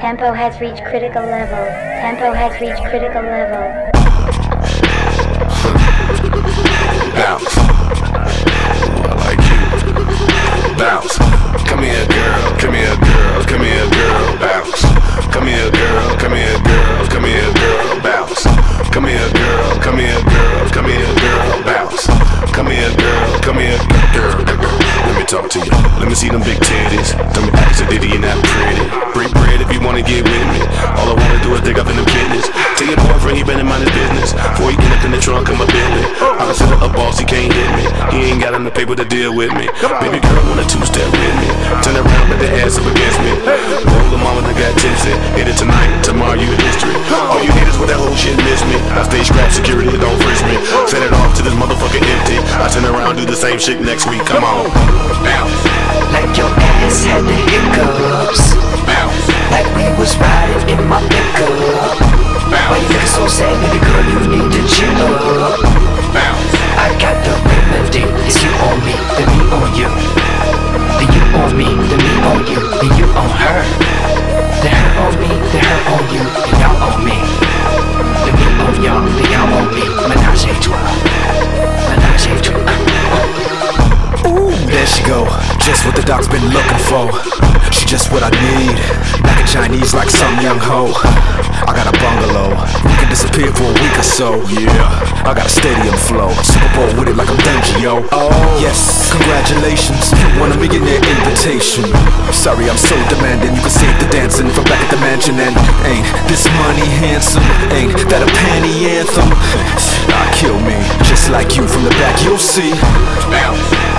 Tempo has reached critical level. Tempo has reached critical level. Bounce. I like you. Bounce. Come here, girl. Come here, girl. Come here, girl. Bounce. Come here, girl. Come here, girl. Come here, girl. Bounce. Come here, girl. Come here, girl. Come here, girl. Bounce. Come here, girl. Come here, girl. Let me talk to you. Let me see them big titties. Me ask a ditty and that pretty. Can't hit me. He ain't got enough paper to deal with me. Baby girl wanna two-step with me. Turn around, put the ass up against me. Roll the mama that got tipsy. Hit it tonight, tomorrow you in history. All you haters what that whole shit miss me. I stay strapped, security don't frisk me. Set it off to this motherfucker empty. I turn around, do the same shit next week. Come on. Bounce. Like your ass had the hiccups. Bounce. Like we was she go. Just what the doc's been looking for. She just what I need. Back in Chinese like some young hoe. I got a bungalow. We can disappear for a week or so. Yeah, I got a stadium flow. Super Bowl with it like I'm Dungio. Oh, yes, congratulations. Won a millionaire invitation. Sorry, I'm so demanding. You can save the dancing from back at the mansion. And ain't this money handsome? Ain't that a panty anthem? Ah, kill me. Just like you from the back, you'll see. Bounce.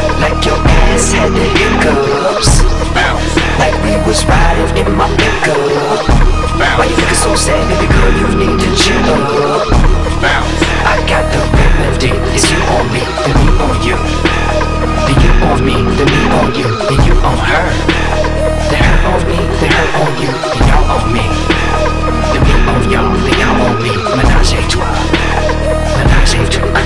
So baby girl? You need to chill up. I got the remedy. It's you on me, then me on you. Then you on me, then me on you, then you on her. Then her on me, then her on you, then y'all on me. Then me on y'all, then y'all on me. Menage a trois. Menage a trois.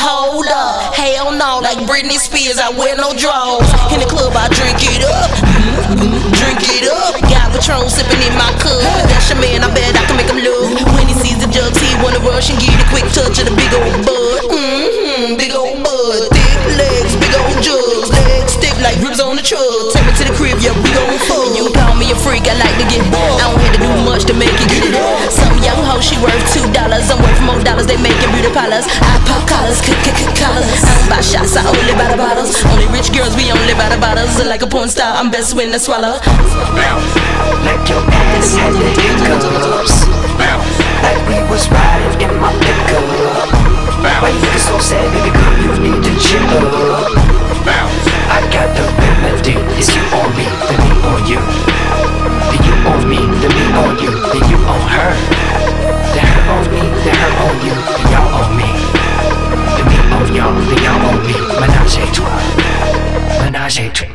Hold up, hell no, like Britney Spears, I wear no drawers. In the club, I drink it up, mm-hmm, drink it up. Patron sipping in my cup. That's your man, I bet I can make him look. When he sees the jugs, he wanna rush and get a quick touch of the big old bud. Mm-hmm, big old bud, thick legs, big old jugs, legs stiff like ribs on the truck. Take me to the crib, yeah, we gon' fuck. You call me a freak, I like to get. I don't have to do much to make it get it. up. Some young hoe, she worth two dollars. I'm worth more dollars. They making beauty parlors. I pop collars, c c c collars. I don't buy shots, I only buy the bottles. Only rich girls, Shot about us like a porn star. I'm best when I swallow. Bounce, your ass the hiccups. Bounce. magic.